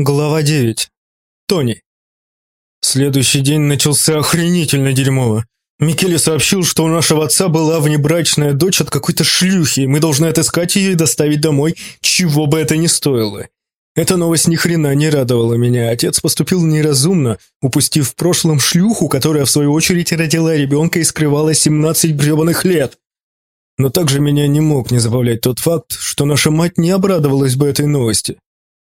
Глава 9. Тони. Следующий день начался охренительно дерьмово. Микеле сообщил, что у нашего отца была внебрачная дочь от какой-то шлюхи, и мы должны отыскать ее и доставить домой, чего бы это ни стоило. Эта новость ни хрена не радовала меня. Отец поступил неразумно, упустив в прошлом шлюху, которая в свою очередь родила ребенка и скрывала 17 гребаных лет. Но также меня не мог не забавлять тот факт, что наша мать не обрадовалась бы этой новости.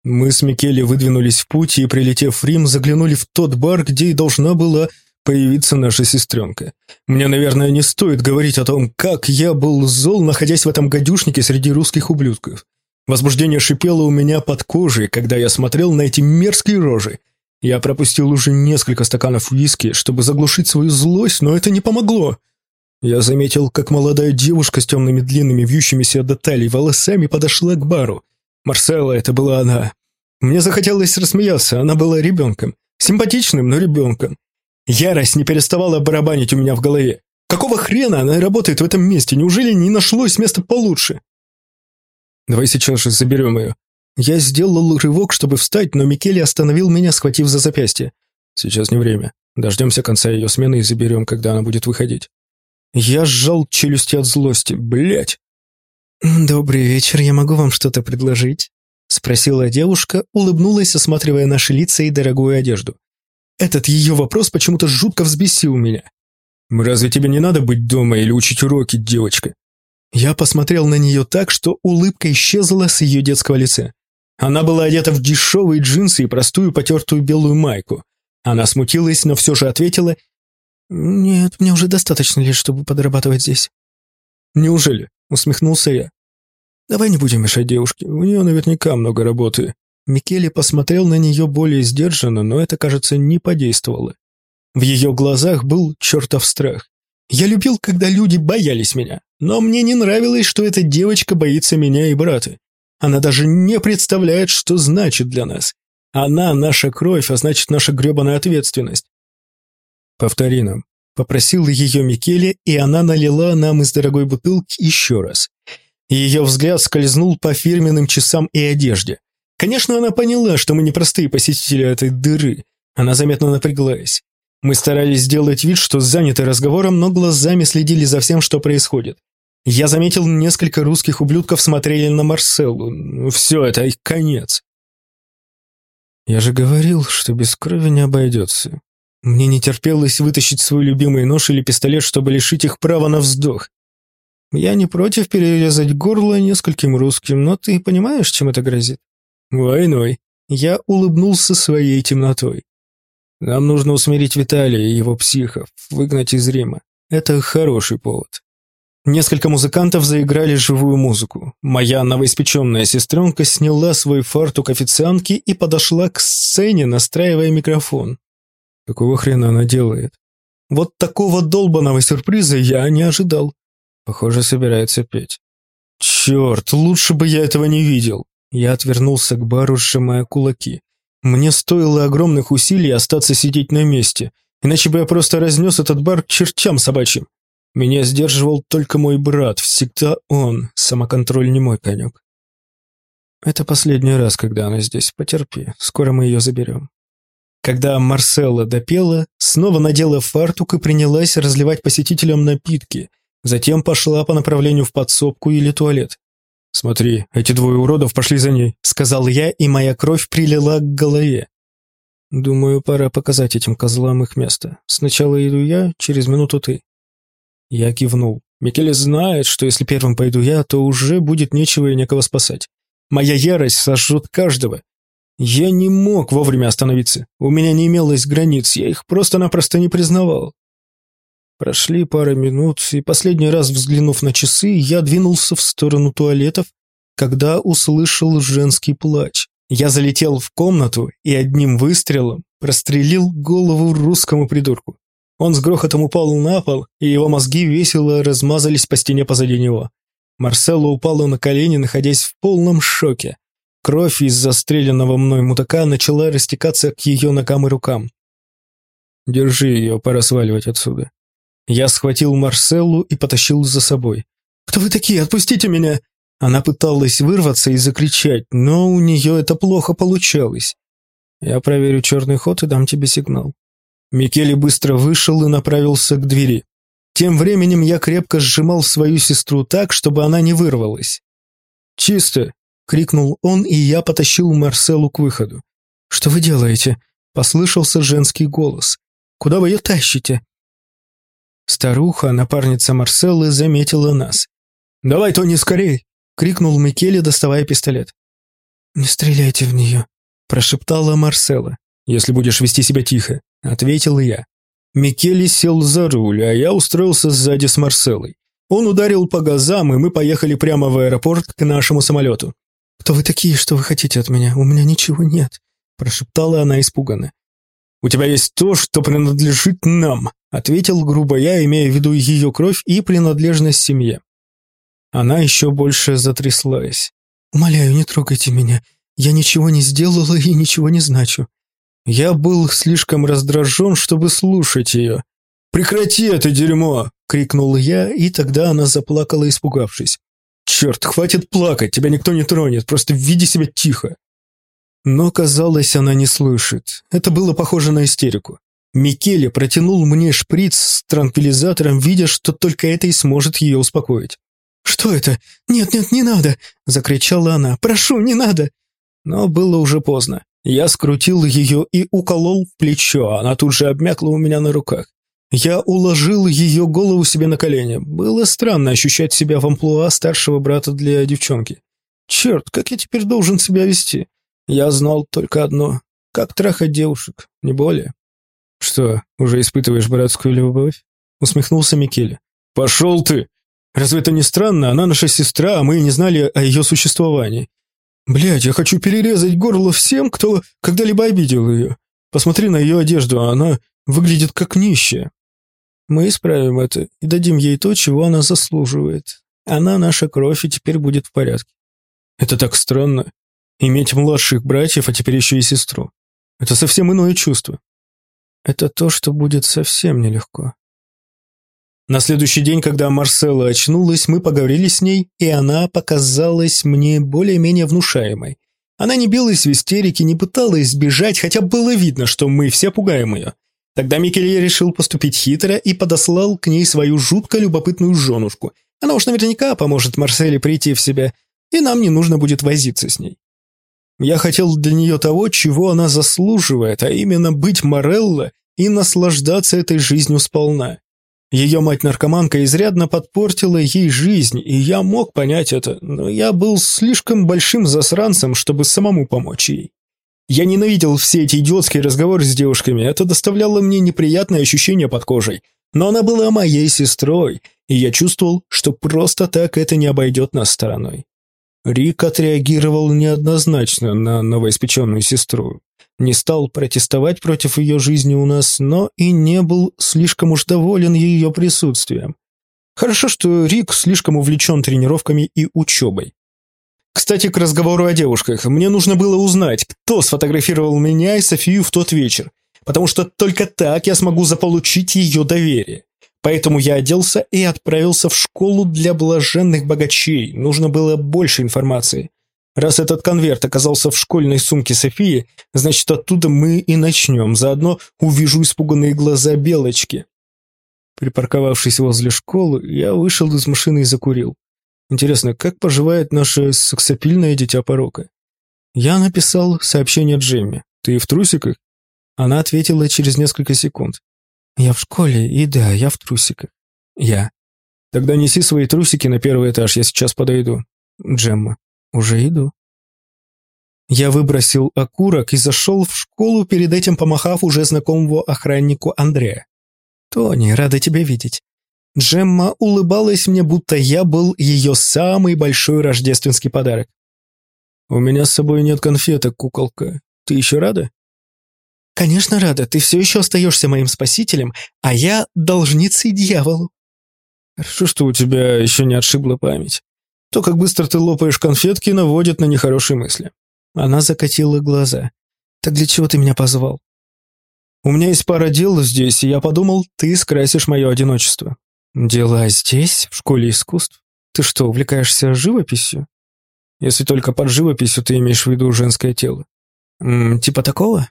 Мы с Микеле выдвинулись в путь и, прилетев в Рим, заглянули в тот бар, где и должна была появиться наша сестренка. Мне, наверное, не стоит говорить о том, как я был зол, находясь в этом гадюшнике среди русских ублюдков. Возбуждение шипело у меня под кожей, когда я смотрел на эти мерзкие рожи. Я пропустил уже несколько стаканов виски, чтобы заглушить свою злость, но это не помогло. Я заметил, как молодая девушка с темными длинными вьющимися до талии волосами подошла к бару. Марселла, это была она. Мне захотелось рассмеяться, она была ребенком. Симпатичным, но ребенком. Ярость не переставала барабанить у меня в голове. Какого хрена она работает в этом месте? Неужели не нашлось места получше? Давай сейчас же заберем ее. Я сделал рывок, чтобы встать, но Микеле остановил меня, схватив за запястье. Сейчас не время. Дождемся конца ее смены и заберем, когда она будет выходить. Я сжал челюсти от злости. Блять. «Добрый вечер, я могу вам что-то предложить?» — спросила девушка, улыбнулась, осматривая наши лица и дорогую одежду. Этот ее вопрос почему-то жутко взбесил меня. «Разве тебе не надо быть дома или учить уроки, девочка?» Я посмотрел на нее так, что улыбка исчезла с ее детского лица. Она была одета в дешевые джинсы и простую потертую белую майку. Она смутилась, но все же ответила, «Нет, мне уже достаточно лет, чтобы подрабатывать здесь». «Неужели?» — усмехнулся я. «Давай не будем мешать девушке, у нее наверняка много работы». Микеле посмотрел на нее более сдержанно, но это, кажется, не подействовало. В ее глазах был чертов страх. Я любил, когда люди боялись меня, но мне не нравилось, что эта девочка боится меня и брата. Она даже не представляет, что значит для нас. Она наша кровь, а значит наша гребаная ответственность. Повтори нам. Попросил ее Микеле, и она налила нам из дорогой бутылки еще раз. Ее взгляд скользнул по фирменным часам и одежде. Конечно, она поняла, что мы не простые посетители этой дыры. Она заметно напряглась. Мы старались сделать вид, что заняты разговором, но глазами следили за всем, что происходит. Я заметил, несколько русских ублюдков смотрели на Марселу. Все, это их конец. Я же говорил, что без крови не обойдется. Мне не терпелось вытащить свой любимый нож или пистолет, чтобы лишить их права на вздох. Я не против перерезать горло нескольким русским, но ты понимаешь, чем это грозит? Войной. Я улыбнулся своей темнотой. Нам нужно усмирить Виталия и его психов, выгнать из Рима. Это хороший повод. Несколько музыкантов заиграли живую музыку. Моя новоиспеченная сестренка сняла свой фартук официантки и подошла к сцене, настраивая микрофон. Какого хрена она делает? Вот такого долбанного сюрприза я не ожидал. Похоже, собирается петь. Черт, лучше бы я этого не видел. Я отвернулся к бару, сжимая кулаки. Мне стоило огромных усилий остаться сидеть на месте, иначе бы я просто разнес этот бар к чертям собачьим. Меня сдерживал только мой брат, всегда он, самоконтроль не мой конек. Это последний раз, когда она здесь, потерпи, скоро мы ее заберем. Когда Марселла допела, снова надела фартук и принялась разливать посетителям напитки, затем пошла по направлению в подсобку или туалет. «Смотри, эти двое уродов пошли за ней», — сказал я, и моя кровь прилила к голове. «Думаю, пора показать этим козлам их место. Сначала иду я, через минуту ты». Я кивнул. Микеле знает, что если первым пойду я, то уже будет нечего и некого спасать. Моя ярость сожжет каждого, я не мог вовремя остановиться. У меня не имелось границ, я их просто-напросто не признавал. Прошли пара минут, и последний раз взглянув на часы, я двинулся в сторону туалетов, когда услышал женский плач. Я залетел в комнату и одним выстрелом прострелил голову русскому придурку. Он с грохотом упал на пол, и его мозги весело размазались по стене позади него. Марселла упала на колени, находясь в полном шоке. Кровь из застреленного мной мутака начала растекаться к ее ногам и рукам. «Держи ее, пора сваливать отсюда». Я схватил Марселлу и потащил за собой. «Кто вы такие? Отпустите меня!» Она пыталась вырваться и закричать, но у нее это плохо получалось. Я проверю черный ход и дам тебе сигнал. Микеле быстро вышел и направился к двери. Тем временем я крепко сжимал свою сестру так, чтобы она не вырвалась. «Чисто!» — крикнул он, и я потащил Марселу к выходу. «Что вы делаете?» — послышался женский голос. «Куда вы ее тащите?» Старуха, напарница Марселлы, заметила нас. «Давай, Тони, скорей!» — крикнул Микеле, доставая пистолет. «Не стреляйте в нее», — прошептала Марселла. «Если будешь вести себя тихо», — ответил я. Микеле сел за руль, а я устроился сзади с Марселлой. Он ударил по газам, и мы поехали прямо в аэропорт к нашему самолету. «Кто вы такие, что вы хотите от меня? У меня ничего нет», – прошептала она испуганно. «У тебя есть то, что принадлежит нам», – ответил грубо я, имея в виду ее кровь и принадлежность семье. Она еще больше затряслась. «Умоляю, не трогайте меня. Я ничего не сделала и ничего не значу». Я был слишком раздражен, чтобы слушать ее. «Прекрати это дерьмо!» — крикнул я, и тогда она заплакала, испугавшись. «Черт, хватит плакать, тебя никто не тронет, просто веди себя тихо!» Но, казалось, она не слышит. Это было похоже на истерику. Микеле протянул мне шприц с транквилизатором, видя, что только это и сможет ее успокоить. «Что это? Нет-нет, не надо!» — закричала она. «Прошу, не надо!» Но было уже поздно. Я скрутил ее и уколол в плечо, она тут же обмякла у меня на руках. Я уложил ее голову себе на колени. Было странно ощущать себя в амплуа старшего брата для девчонки. Черт, как я теперь должен себя вести? Я знал только одно. Как трахать девушек, не более. Что, уже испытываешь братскую любовь? Усмехнулся Микеле. Пошел ты! Разве это не странно? Она наша сестра, а мы не знали о ее существовании. Блядь, я хочу перерезать горло всем, кто когда-либо обидел ее. Посмотри на ее одежду, она выглядит как нищая. Мы исправим это и дадим ей то, чего она заслуживает. Она наша кровь, и теперь будет в порядке. Это так странно. Иметь младших братьев, а теперь еще и сестру. Это совсем иное чувство. Это то, что будет совсем нелегко. На следующий день, когда Марсела очнулась, мы поговорили с ней, и она показалась мне более-менее внушаемой. Она не билась в истерике, не пыталась сбежать, хотя было видно, что мы все пугаем ее. Тогда Микеле решил поступить хитро и подослал к ней свою жутко любопытную женушку. Она уж наверняка поможет Марселе прийти в себя, и нам не нужно будет возиться с ней. Я хотел для нее того, чего она заслуживает, а именно быть Морелло и наслаждаться этой жизнью сполна. Ее мать-наркоманка изрядно подпортила ей жизнь, и я мог понять это, но я был слишком большим засранцем, чтобы самому помочь ей. Я ненавидел все эти идиотские разговоры с девушками, это доставляло мне неприятное ощущение под кожей. Но она была моей сестрой, и я чувствовал, что просто так это не обойдет нас стороной. Рик отреагировал неоднозначно на новоиспеченную сестру. Не стал протестовать против ее жизни у нас, но и не был слишком уж доволен ее присутствием. Хорошо, что Рик слишком увлечен тренировками и учебой. Кстати, к разговору о девушках. Мне нужно было узнать, кто сфотографировал меня и Софию в тот вечер, потому что только так я смогу заполучить ее доверие. Поэтому я оделся и отправился в школу для блаженных богачей. Нужно было больше информации. Раз этот конверт оказался в школьной сумке Софии, значит, оттуда мы и начнем. Заодно увижу испуганные глаза Белочки. Припарковавшись возле школы, я вышел из машины и закурил. Интересно, как поживает наше сексапильное дитя порока? Я написал сообщение Джемме. Ты в трусиках? Она ответила через несколько секунд. Я в школе, и да, я в трусиках. Я. Тогда неси свои трусики на первый этаж, я сейчас подойду. Джемма. Уже иду. Я выбросил окурок и зашел в школу, перед этим помахав уже знакомому охраннику Андрея. «Тони, рада тебя видеть. Джемма улыбалась мне, будто я был ее самый большой рождественский подарок. «У меня с собой нет конфеток, куколка. Ты еще рада?» «Конечно рада. Ты все еще остаешься моим спасителем, а я должницей дьяволу». «Хорошо, что у тебя еще не отшибла память. То, как быстро ты лопаешь конфетки, наводит на нехорошие мысли». Она закатила глаза. «Так для чего ты меня позвал?» «У меня есть пара дел здесь, и я подумал, ты скрасишь мое одиночество». «Дела здесь, в школе искусств? Ты что, увлекаешься живописью?» «Если только под живописью ты имеешь в виду женское тело». М -м, «Типа такого?»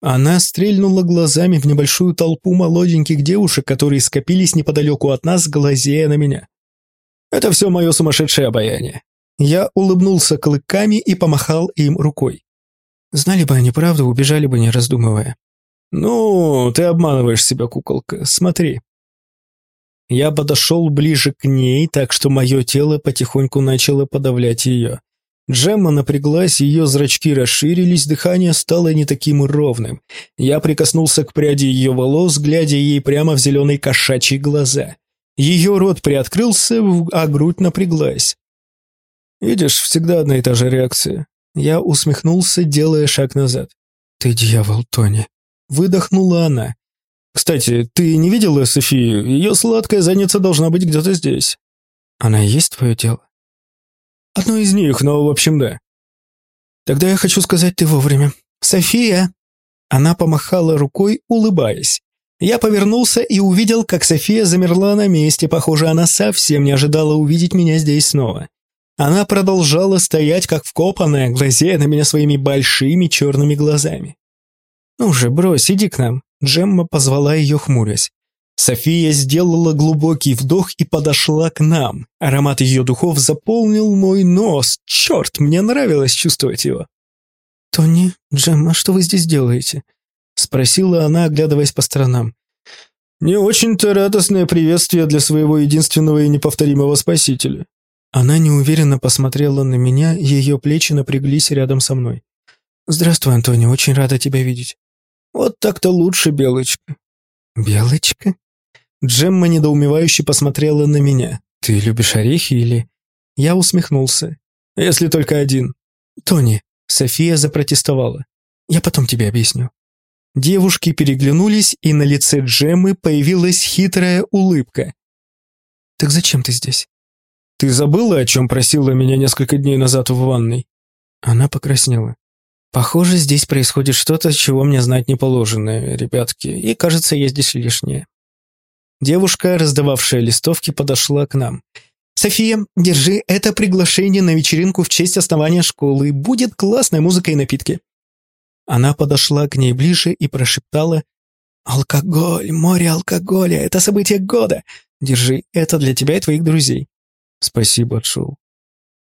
Она стрельнула глазами в небольшую толпу молоденьких девушек, которые скопились неподалеку от нас, глазея на меня. Это все мое сумасшедшее обаяние. Я улыбнулся клыками и помахал им рукой. Знали бы они правду, убежали бы, не раздумывая. «Ну, ты обманываешь себя, куколка. Смотри». Я подошел ближе к ней, так что мое тело потихоньку начало подавлять ее. Джемма напряглась, ее зрачки расширились, дыхание стало не таким ровным. Я прикоснулся к пряди ее волос, глядя ей прямо в зеленые кошачьи глаза. Ее рот приоткрылся, а грудь напряглась. «Видишь, всегда одна и та же реакция». Я усмехнулся, делая шаг назад. «Ты дьявол, Тони», — выдохнула она. «Кстати, ты не видела Софию? Ее сладкая задница должна быть где-то здесь». «Она и есть твое дело?» Одно из них, но в общем да. Тогда я хочу сказать ты вовремя. София! Она помахала рукой, улыбаясь. Я повернулся и увидел, как София замерла на месте. Похоже, она совсем не ожидала увидеть меня здесь снова. Она продолжала стоять, как вкопанная, глазея на меня своими большими черными глазами. «Ну же, брось, иди к нам», — Джемма позвала ее, хмурясь. София сделала глубокий вдох и подошла к нам. Аромат ее духов заполнил мой нос. Черт, мне нравилось чувствовать его. «Тони, Джемма, что вы здесь делаете?» Спросила она, оглядываясь по сторонам. «Не очень-то радостное приветствие для своего единственного и неповторимого спасителя». Она неуверенно посмотрела на меня, ее плечи напряглись рядом со мной. «Здравствуй, Антони, очень рада тебя видеть». «Вот так-то лучше, Белочка». «Белочка?» Джемма недоумевающе посмотрела на меня. «Ты любишь орехи или...» Я усмехнулся. «Если только один». «Тони», — София запротестовала. «Я потом тебе объясню». Девушки переглянулись, и на лице Джеммы появилась хитрая улыбка. «Так зачем ты здесь?» «Ты забыла, о чем просила меня несколько дней назад в ванной?» Она покраснела. «Похоже, здесь происходит что-то, чего мне знать не положено, ребятки, и, кажется, я здесь лишнее». Девушка, раздававшая листовки, подошла к нам. «София, держи это приглашение на вечеринку в честь основания школы. Будет классная музыка и напитки». Она подошла к ней ближе и прошептала «Алкоголь, море алкоголя, это событие года. Держи, это для тебя и твоих друзей». «Спасибо, Джул».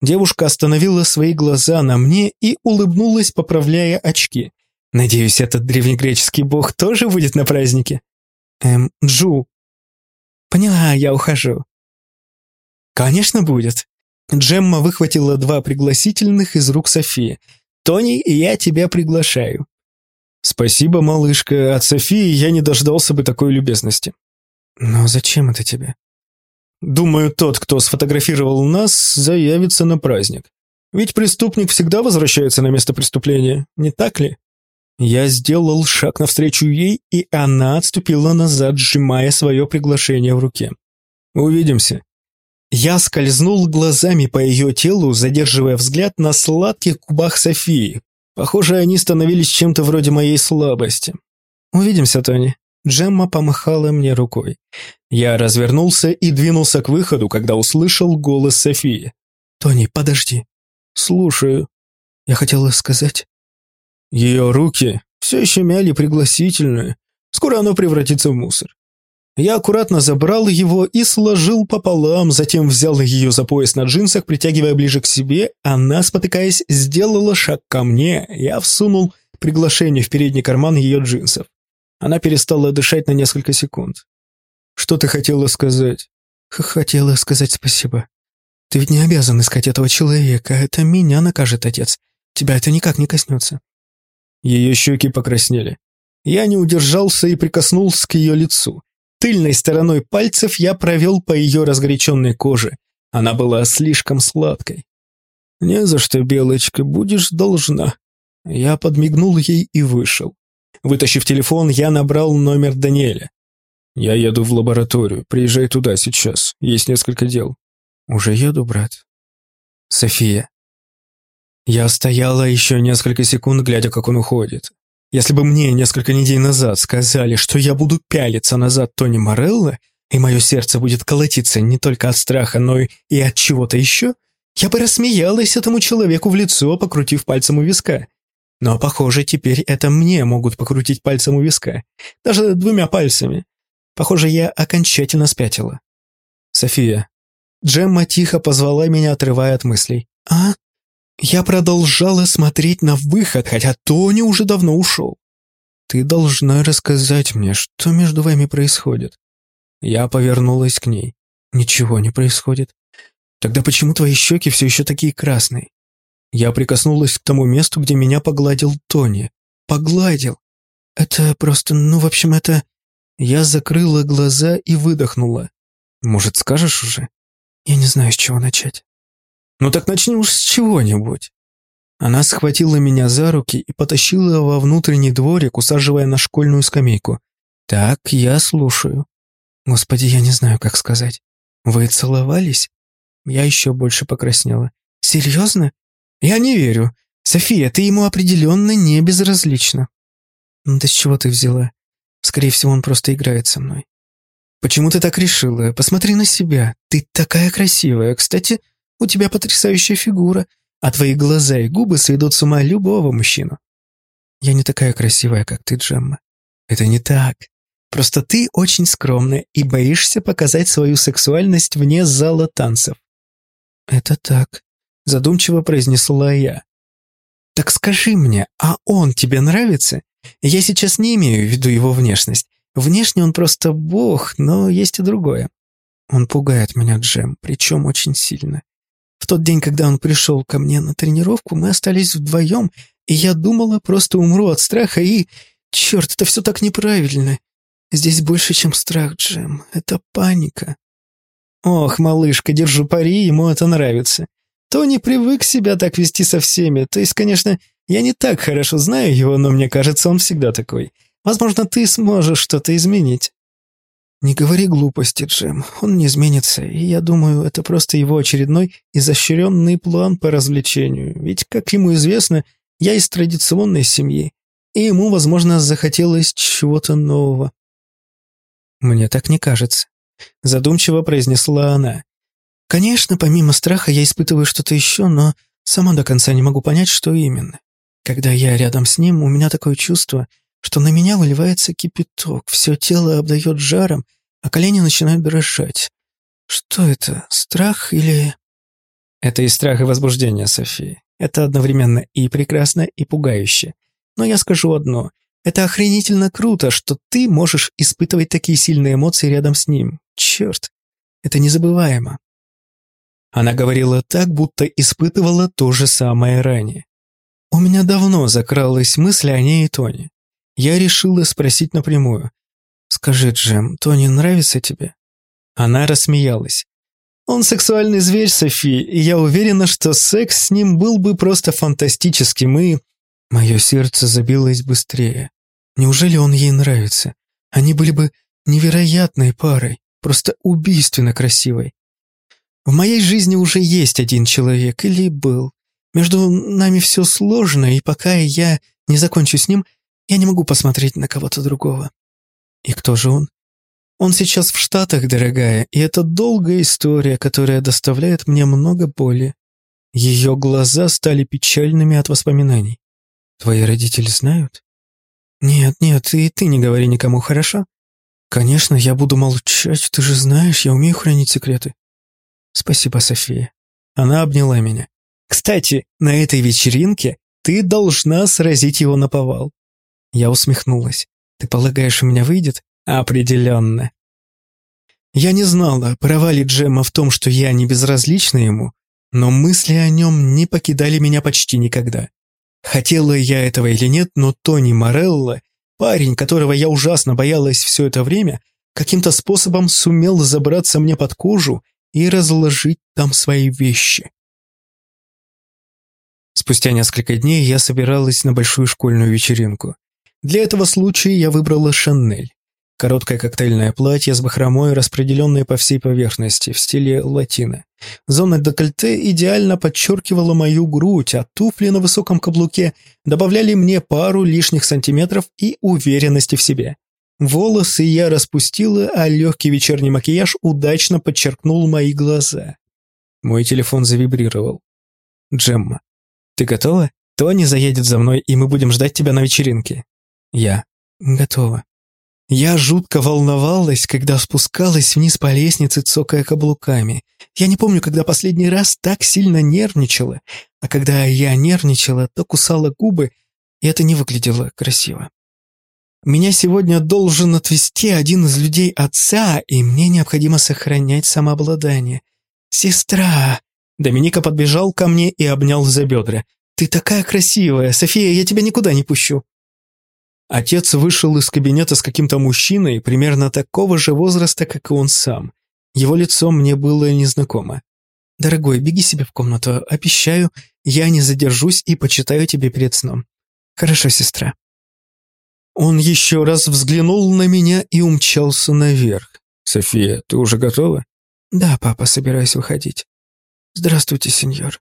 Девушка остановила свои глаза на мне и улыбнулась, поправляя очки. «Надеюсь, этот древнегреческий бог тоже будет на празднике?» «Эм, Джул, Поняла, я ухожу. Конечно, будет. Джемма выхватила два пригласительных из рук Софии. Тони, я тебя приглашаю. Спасибо, малышка. От Софии я не дождался бы такой любезности. Но зачем это тебе? Думаю, тот, кто сфотографировал нас, заявится на праздник. Ведь преступник всегда возвращается на место преступления, не так ли? Я сделал шаг навстречу ей, и она отступила назад, сжимая свое приглашение в руке. «Увидимся». Я скользнул глазами по ее телу, задерживая взгляд на сладких губах Софии. Похоже, они становились чем-то вроде моей слабости. «Увидимся, Тони». Джемма помахала мне рукой. Я развернулся и двинулся к выходу, когда услышал голос Софии. «Тони, подожди». «Слушаю». Я хотела сказать... Ее руки все еще мяли пригласительную. Скоро оно превратится в мусор. Я аккуратно забрал его и сложил пополам, затем взял ее за пояс на джинсах, притягивая ближе к себе. Она, спотыкаясь, сделала шаг ко мне. Я всунул приглашение в передний карман ее джинсов. Она перестала дышать на несколько секунд. «Что ты хотела сказать?» «Хотела сказать спасибо. Ты ведь не обязан искать этого человека. Это меня накажет отец. Тебя это никак не коснется. Ее щеки покраснели. Я не удержался и прикоснулся к ее лицу. Тыльной стороной пальцев я провел по ее разгоряченной коже. Она была слишком сладкой. «Не за что, Белочка, будешь должна». Я подмигнул ей и вышел. Вытащив телефон, я набрал номер Даниэля. «Я еду в лабораторию. Приезжай туда сейчас. Есть несколько дел». «Уже еду, брат». «София, я стояла еще несколько секунд, глядя, как он уходит. Если бы мне несколько недель назад сказали, что я буду пялиться назад Тони Морелло, и мое сердце будет колотиться не только от страха, но и от чего-то еще, я бы рассмеялась этому человеку в лицо, покрутив пальцем у виска. Но, похоже, теперь это мне могут покрутить пальцем у виска. Даже двумя пальцами. Похоже, я окончательно спятила. София. Джемма тихо позвала меня, отрывая от мыслей. «А?» Я продолжала смотреть на выход, хотя Тони уже давно ушел. «Ты должна рассказать мне, что между вами происходит». Я повернулась к ней. «Ничего не происходит. Тогда почему твои щеки все еще такие красные?» Я прикоснулась к тому месту, где меня погладил Тони. Погладил. Это просто, ну, в общем, это... Я закрыла глаза и выдохнула. Может, скажешь уже? Я не знаю, с чего начать. Ну так начни с чего-нибудь. Она схватила меня за руки и потащила во внутренний дворик, усаживая на школьную скамейку. Так, я слушаю. Господи, я не знаю, как сказать. Вы целовались? Я еще больше покраснела. Серьезно? «Я не верю. София, ты ему определенно не безразлична». «Да с чего ты взяла? Скорее всего, он просто играет со мной». «Почему ты так решила? Посмотри на себя. Ты такая красивая. Кстати, у тебя потрясающая фигура, а твои глаза и губы сведут с ума любого мужчину». «Я не такая красивая, как ты, Джемма». «Это не так. Просто ты очень скромная и боишься показать свою сексуальность вне зала танцев». «Это так», задумчиво произнесла я. «Так скажи мне, а он тебе нравится? Я сейчас не имею в виду его внешность. Внешне он просто бог, но есть и другое. Он пугает меня, Джем, причем очень сильно. В тот день, когда он пришел ко мне на тренировку, мы остались вдвоем, и я думала, просто умру от страха и... Черт, это все так неправильно. Здесь больше, чем страх, Джем. Это паника. Ох, малышка, держу пари, ему это нравится. Тони привык себя так вести со всеми. То есть, конечно, я не так хорошо знаю его, но мне кажется, он всегда такой. Возможно, ты сможешь что-то изменить». «Не говори глупости, Джем. Он не изменится, и я думаю, это просто его очередной изощренный план по развлечению. Ведь, как ему известно, я из традиционной семьи, и ему, возможно, захотелось чего-то нового». «Мне так не кажется», — задумчиво произнесла она. Конечно, помимо страха я испытываю что-то еще, но сама до конца не могу понять, что именно. Когда я рядом с ним, у меня такое чувство, что на меня выливается кипяток, все тело обдает жаром, а колени начинают дрожать. Что это, страх или... Это и страх, и возбуждение, София. Это одновременно и прекрасно, и пугающе. Но я скажу одно. Это охренительно круто, что ты можешь испытывать такие сильные эмоции рядом с ним. Черт, это незабываемо. Она говорила так, будто испытывала то же самое ранее. У меня давно закралась мысль о ней и Тони. Я решила спросить напрямую. «Скажи, Джем, Тони нравится тебе?» Она рассмеялась. «Он сексуальный зверь, Софи, и я уверена, что секс с ним был бы просто фантастическим, и...» Мое сердце забилось быстрее. Неужели он ей нравится? Они были бы невероятной парой, просто убийственно красивой. В моей жизни уже есть один человек, или был. Между нами все сложно, и пока я не закончу с ним, я не могу посмотреть на кого-то другого. И кто же он? Он сейчас в Штатах, дорогая, и это долгая история, которая доставляет мне много боли. Ее глаза стали печальными от воспоминаний. Твои родители знают? Нет, нет, и ты не говори никому, хорошо? Конечно, я буду молчать, ты же знаешь, я умею хранить секреты. «Спасибо, София». Она обняла меня. «Кстати, на этой вечеринке ты должна сразить его на повал». Я усмехнулась. «Ты полагаешь, у меня выйдет?» «Определенно». Я не знала, права ли Джемма в том, что я не безразлична ему, но мысли о нем не покидали меня почти никогда. Хотела я этого или нет, но Тони Морелло, парень, которого я ужасно боялась все это время, каким-то способом сумел забраться мне под кожу и разложить там свои вещи. Спустя несколько дней я собиралась на большую школьную вечеринку. Для этого случая я выбрала Шанель. Короткое коктейльное платье с бахромой, распределенное по всей поверхности, в стиле латино. Зона декольте идеально подчеркивала мою грудь, а туфли на высоком каблуке добавляли мне пару лишних сантиметров и уверенности в себе. Волосы я распустила, а легкий вечерний макияж удачно подчеркнул мои глаза. Мой телефон завибрировал. «Джемма, ты готова?» Тони заедет за мной, и мы будем ждать тебя на вечеринке. Я. Готово. Я жутко волновалась, когда спускалась вниз по лестнице, цокая каблуками. Я не помню, когда последний раз так сильно нервничала, а когда я нервничала, то кусала губы, и это не выглядело красиво. Меня сегодня должен отвезти один из людей отца, и мне необходимо сохранять самообладание. «Сестра!» Доминика подбежал ко мне и обнял за бедра. «Ты такая красивая! София, я тебя никуда не пущу!» Отец вышел из кабинета с каким-то мужчиной, примерно такого же возраста, как и он сам. Его лицо мне было незнакомо. «Дорогой, беги себе в комнату. Обещаю, я не задержусь и почитаю тебе перед сном». «Хорошо, сестра». Он еще раз взглянул на меня и умчался наверх. «София, ты уже готова?» «Да, папа, собираюсь выходить». «Здравствуйте, сеньор».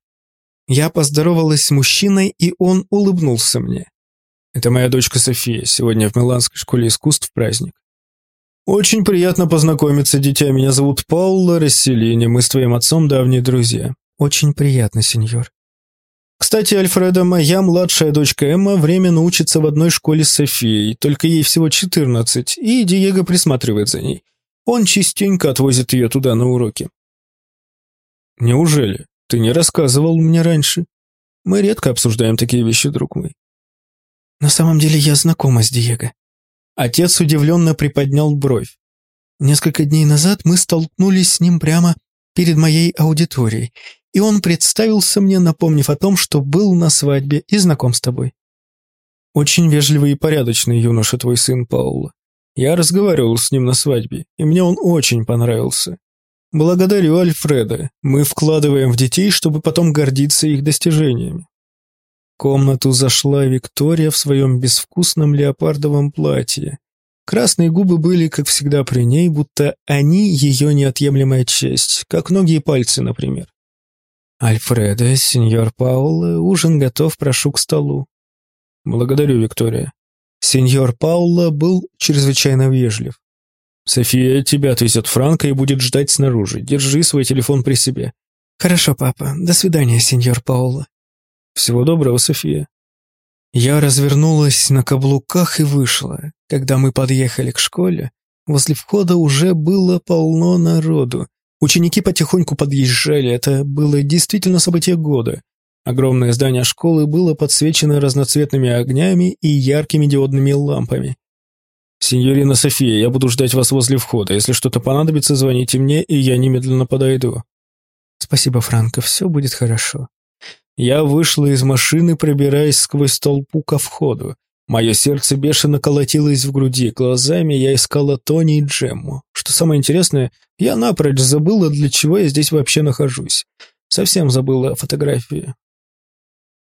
Я поздоровалась с мужчиной, и он улыбнулся мне. Это моя дочка София, сегодня в Миланской школе искусств праздник. Очень приятно познакомиться, дитя. Меня зовут Паула Расселини. Мы с твоим отцом давние друзья. Очень приятно, сеньор. Кстати, Альфреда, моя младшая дочка Эмма временно учится в одной школе с Софией, только ей всего 14, и Диего присматривает за ней. Он частенько отвозит ее туда на уроки. Неужели? Ты не рассказывал мне раньше? Мы редко обсуждаем такие вещи, друг мой. На самом деле я знакома с Диего. Отец удивленно приподнял бровь. Несколько дней назад мы столкнулись с ним прямо перед моей аудиторией, и он представился мне, напомнив о том, что был на свадьбе и знаком с тобой. Очень вежливый и порядочный юноша твой сын Паула. Я разговаривал с ним на свадьбе, и мне он очень понравился. Благодарю Альфреда. Мы вкладываем в детей, чтобы потом гордиться их достижениями комнату зашла Виктория в своем безвкусном леопардовом платье. Красные губы были, как всегда, при ней, будто они ее неотъемлемая часть, как ноги и пальцы, например. «Альфредо, сеньор Пауло, ужин готов, прошу к столу». «Благодарю, Виктория». Сеньор Пауло был чрезвычайно вежлив. «София, тебя отвезет Франко и будет ждать снаружи. Держи свой телефон при себе». «Хорошо, папа. До свидания, сеньор Пауло». «Всего доброго, София». Я развернулась на каблуках и вышла. Когда мы подъехали к школе, возле входа уже было полно народу. Ученики потихоньку подъезжали, это было действительно событие года. Огромное здание школы было подсвечено разноцветными огнями и яркими диодными лампами. «Синьорина София, я буду ждать вас возле входа. Если что-то понадобится, звоните мне, и я немедленно подойду». «Спасибо, Франко, все будет хорошо». Я вышла из машины, пробираясь сквозь толпу ко входу. Мое сердце бешено колотилось в груди, глазами я искала Тони и Джемму. Что самое интересное, я напрочь забыла, для чего я здесь вообще нахожусь. Совсем забыла фотографии.